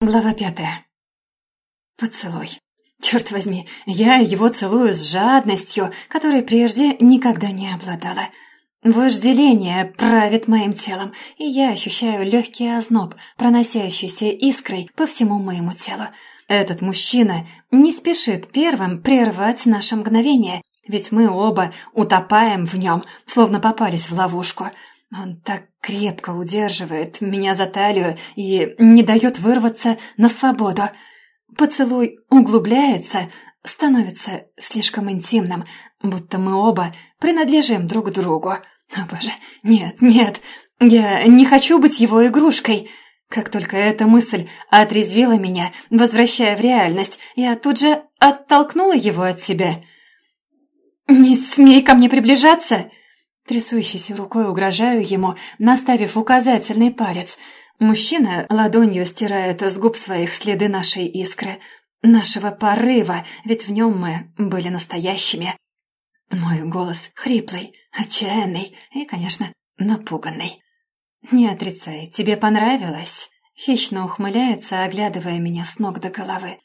Глава пятая. Поцелуй. Черт возьми, я его целую с жадностью, которой прежде никогда не обладала. Вожделение правит моим телом, и я ощущаю легкий озноб, проносящийся искрой по всему моему телу. Этот мужчина не спешит первым прервать наше мгновение, ведь мы оба утопаем в нем, словно попались в ловушку — он так крепко удерживает меня за талию и не дает вырваться на свободу. Поцелуй углубляется, становится слишком интимным, будто мы оба принадлежим друг другу. О боже, нет, нет, я не хочу быть его игрушкой. Как только эта мысль отрезвила меня, возвращая в реальность, я тут же оттолкнула его от себя. «Не смей ко мне приближаться!» Трясущейся рукой угрожаю ему, наставив указательный палец. Мужчина ладонью стирает с губ своих следы нашей искры, нашего порыва, ведь в нем мы были настоящими. Мой голос хриплый, отчаянный и, конечно, напуганный. «Не отрицай, тебе понравилось?» Хищно ухмыляется, оглядывая меня с ног до головы.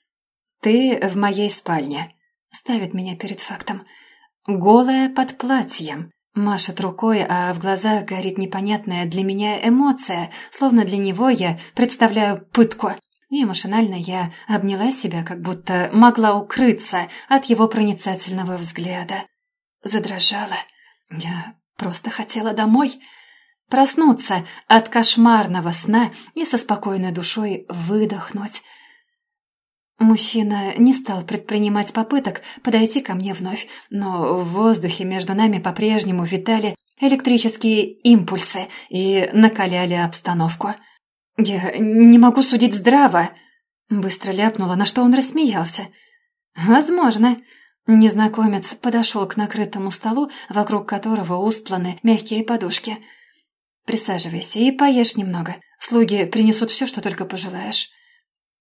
«Ты в моей спальне», — ставит меня перед фактом. «Голая под платьем, Машет рукой, а в глазах горит непонятная для меня эмоция, словно для него я представляю пытку. И машинально я обняла себя, как будто могла укрыться от его проницательного взгляда. Задрожала. Я просто хотела домой. Проснуться от кошмарного сна и со спокойной душой выдохнуть. Мужчина не стал предпринимать попыток подойти ко мне вновь, но в воздухе между нами по-прежнему витали электрические импульсы и накаляли обстановку. «Я не могу судить здраво», — быстро ляпнула, на что он рассмеялся. «Возможно». Незнакомец подошел к накрытому столу, вокруг которого устланы мягкие подушки. «Присаживайся и поешь немного. Слуги принесут все, что только пожелаешь».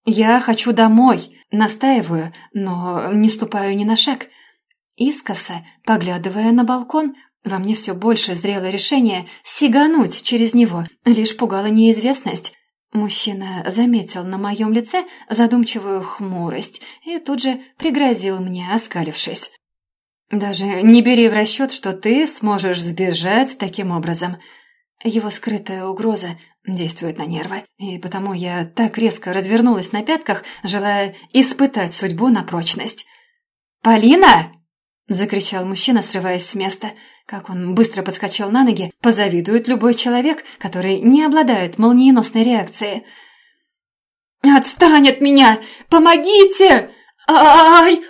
«Я хочу домой!» Настаиваю, но не ступаю ни на шаг. Искоса, поглядывая на балкон, во мне все больше зрело решение сигануть через него, лишь пугала неизвестность. Мужчина заметил на моем лице задумчивую хмурость и тут же пригрозил мне, оскалившись. «Даже не бери в расчет, что ты сможешь сбежать таким образом. Его скрытая угроза действует на нервы, и потому я так резко развернулась на пятках, желая испытать судьбу на прочность. «Полина!» — закричал мужчина, срываясь с места. Как он быстро подскочил на ноги, позавидует любой человек, который не обладает молниеносной реакцией. «Отстань от меня! Помогите! Ай!»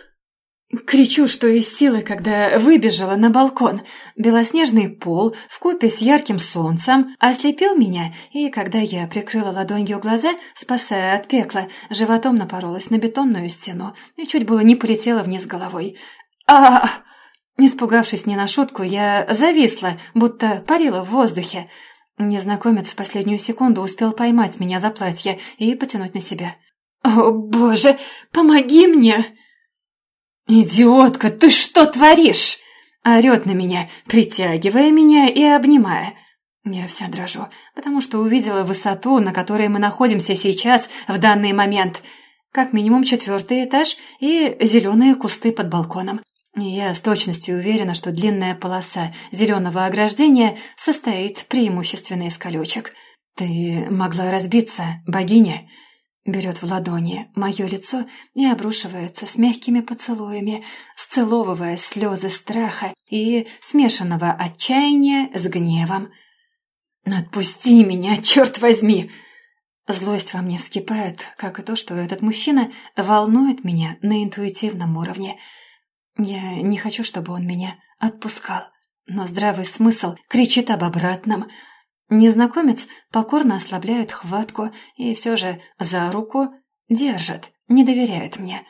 Кричу, что из силы, когда выбежала на балкон. Белоснежный пол в купе с ярким солнцем ослепил меня, и когда я прикрыла ладонью глаза, спасая от пекла, животом напоролась на бетонную стену и чуть было не полетела вниз головой. а Испугавшись не на шутку, я зависла, будто парила в воздухе. Незнакомец в последнюю секунду успел поймать меня за платье и потянуть на себя. «О, боже, помоги мне!» «Идиотка, ты что творишь?» Орет на меня, притягивая меня и обнимая. Я вся дрожу, потому что увидела высоту, на которой мы находимся сейчас, в данный момент. Как минимум четвертый этаж и зеленые кусты под балконом. Я с точностью уверена, что длинная полоса зеленого ограждения состоит преимущественно из колючек. «Ты могла разбиться, богиня?» Берет в ладони мое лицо и обрушивается с мягкими поцелуями, сцеловывая слезы страха и смешанного отчаяния с гневом. «Отпусти меня, черт возьми!» Злость во мне вскипает, как и то, что этот мужчина волнует меня на интуитивном уровне. Я не хочу, чтобы он меня отпускал, но здравый смысл кричит об обратном – Незнакомец покорно ослабляет хватку и все же за руку держит, не доверяет мне.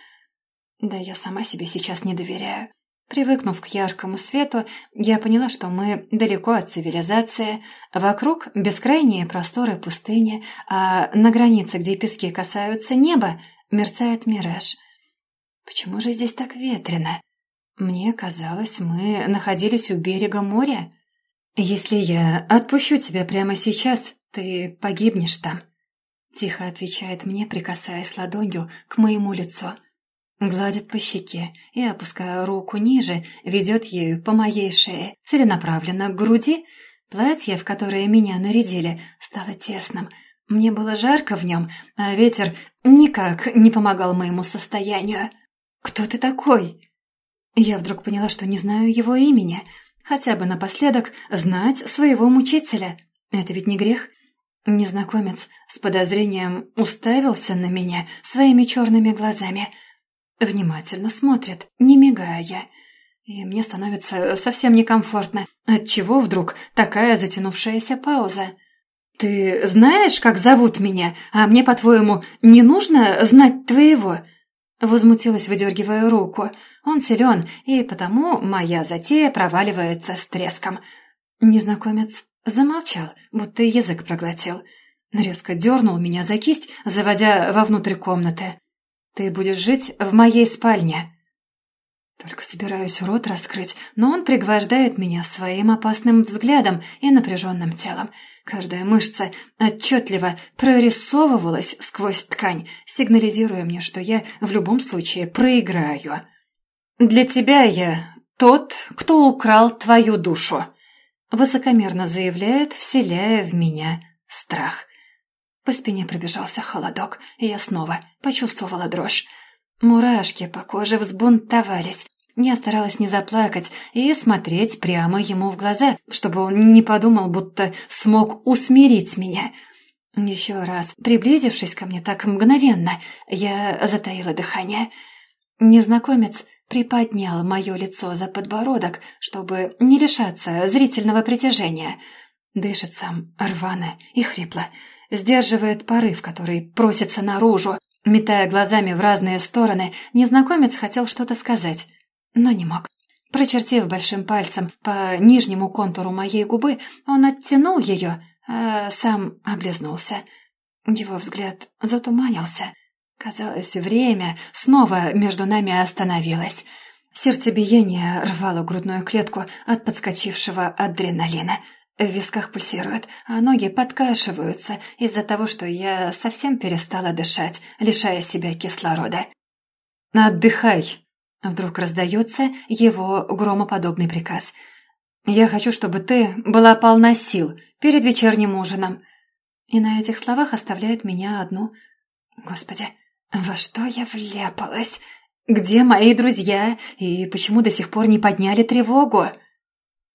Да я сама себе сейчас не доверяю. Привыкнув к яркому свету, я поняла, что мы далеко от цивилизации. Вокруг бескрайние просторы пустыни, а на границе, где пески касаются неба, мерцает мираж. Почему же здесь так ветрено? Мне казалось, мы находились у берега моря. «Если я отпущу тебя прямо сейчас, ты погибнешь там». — тихо отвечает мне, прикасаясь ладонью к моему лицу. Гладит по щеке и, опуская руку ниже, ведет ею по моей шее, целенаправленно к груди. Платье, в которое меня нарядили, стало тесным. Мне было жарко в нем, а ветер никак не помогал моему состоянию. «Кто ты такой?» Я вдруг поняла, что не знаю его имени. Хотя бы напоследок знать своего мучителя. Это ведь не грех. Незнакомец с подозрением уставился на меня своими черными глазами. Внимательно смотрит, не мигая. И мне становится совсем некомфортно. Отчего вдруг такая затянувшаяся пауза? «Ты знаешь, как зовут меня, а мне, по-твоему, не нужно знать твоего?» Возмутилась, выдергивая руку. Он силен, и потому моя затея проваливается с треском. Незнакомец замолчал, будто язык проглотил. Резко дернул меня за кисть, заводя вовнутрь комнаты. «Ты будешь жить в моей спальне». Только собираюсь рот раскрыть, но он пригвождает меня своим опасным взглядом и напряженным телом. Каждая мышца отчетливо прорисовывалась сквозь ткань, сигнализируя мне, что я в любом случае проиграю. «Для тебя я тот, кто украл твою душу», — высокомерно заявляет, вселяя в меня страх. По спине пробежался холодок, и я снова почувствовала дрожь. Мурашки по коже взбунтовались, я старалась не заплакать и смотреть прямо ему в глаза, чтобы он не подумал, будто смог усмирить меня. Еще раз, приблизившись ко мне так мгновенно, я затаила дыхание. Незнакомец приподнял мое лицо за подбородок, чтобы не лишаться зрительного притяжения. Дышит сам рвано и хрипло, сдерживает порыв, который просится наружу. Метая глазами в разные стороны, незнакомец хотел что-то сказать, но не мог. Прочертив большим пальцем по нижнему контуру моей губы, он оттянул ее, а сам облизнулся. Его взгляд затуманился. Казалось, время снова между нами остановилось. Сердцебиение рвало грудную клетку от подскочившего адреналина. В висках пульсирует, а ноги подкашиваются из-за того, что я совсем перестала дышать, лишая себя кислорода. «Отдыхай!» Вдруг раздается его громоподобный приказ. «Я хочу, чтобы ты была полна сил перед вечерним ужином». И на этих словах оставляет меня одну. «Господи, во что я вляпалась? Где мои друзья? И почему до сих пор не подняли тревогу?»